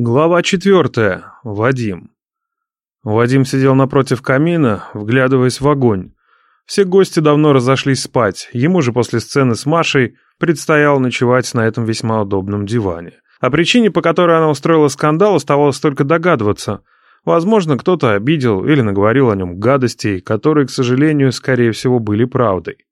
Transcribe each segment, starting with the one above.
Глава четвертая. Вадим. Вадим сидел напротив камина, вглядываясь в огонь. Все гости давно разошлись спать, ему же после сцены с Машей предстояло ночевать на этом весьма удобном диване. О причине, по которой она устроила скандал, оставалось только догадываться. Возможно, кто-то обидел или наговорил о нем гадостей, которые, к сожалению, скорее всего, были правдой.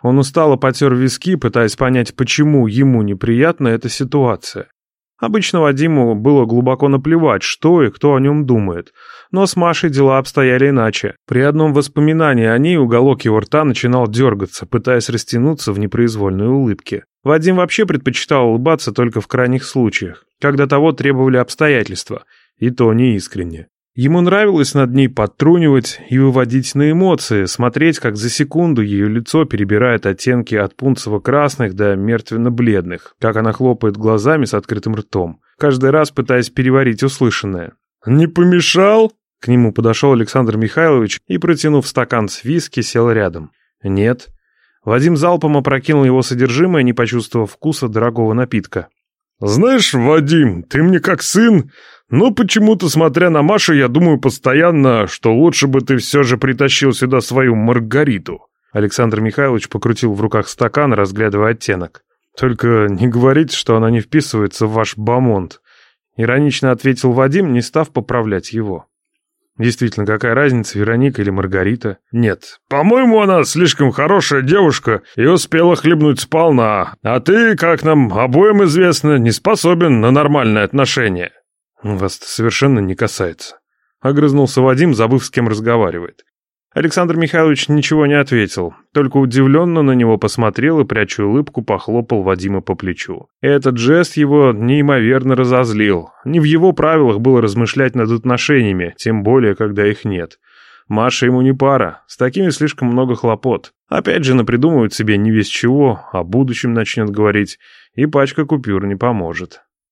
Он устало потер виски, пытаясь понять, почему ему неприятна эта ситуация. Обычно Вадиму было глубоко наплевать, что и кто о нем думает. Но с Машей дела обстояли иначе. При одном воспоминании о ней уголок его рта начинал дергаться, пытаясь растянуться в непроизвольной улыбке. Вадим вообще предпочитал улыбаться только в крайних случаях, когда того требовали обстоятельства, и то неискренне. Ему нравилось над ней подтрунивать и выводить на эмоции, смотреть, как за секунду ее лицо перебирает оттенки от пунцево-красных до мертвенно-бледных, как она хлопает глазами с открытым ртом, каждый раз пытаясь переварить услышанное. «Не помешал?» К нему подошел Александр Михайлович и, протянув стакан с виски, сел рядом. «Нет». Вадим залпом опрокинул его содержимое, не почувствовав вкуса дорогого напитка. «Знаешь, Вадим, ты мне как сын, но почему-то, смотря на Машу, я думаю постоянно, что лучше бы ты все же притащил сюда свою Маргариту». Александр Михайлович покрутил в руках стакан, разглядывая оттенок. «Только не говорите, что она не вписывается в ваш бамонт», — иронично ответил Вадим, не став поправлять его. Действительно, какая разница, Вероника или Маргарита? Нет, по-моему, она слишком хорошая девушка и успела хлебнуть сполна, а ты, как нам обоим известно, не способен на нормальные отношения. Вас это совершенно не касается. Огрызнулся Вадим, забыв, с кем разговаривает. Александр Михайлович ничего не ответил, только удивленно на него посмотрел и, пряча улыбку, похлопал Вадима по плечу. Этот жест его неимоверно разозлил. Не в его правилах было размышлять над отношениями, тем более, когда их нет. Маша ему не пара, с такими слишком много хлопот. Опять же напридумывает себе не весь чего, о будущем начнет говорить, и пачка купюр не поможет.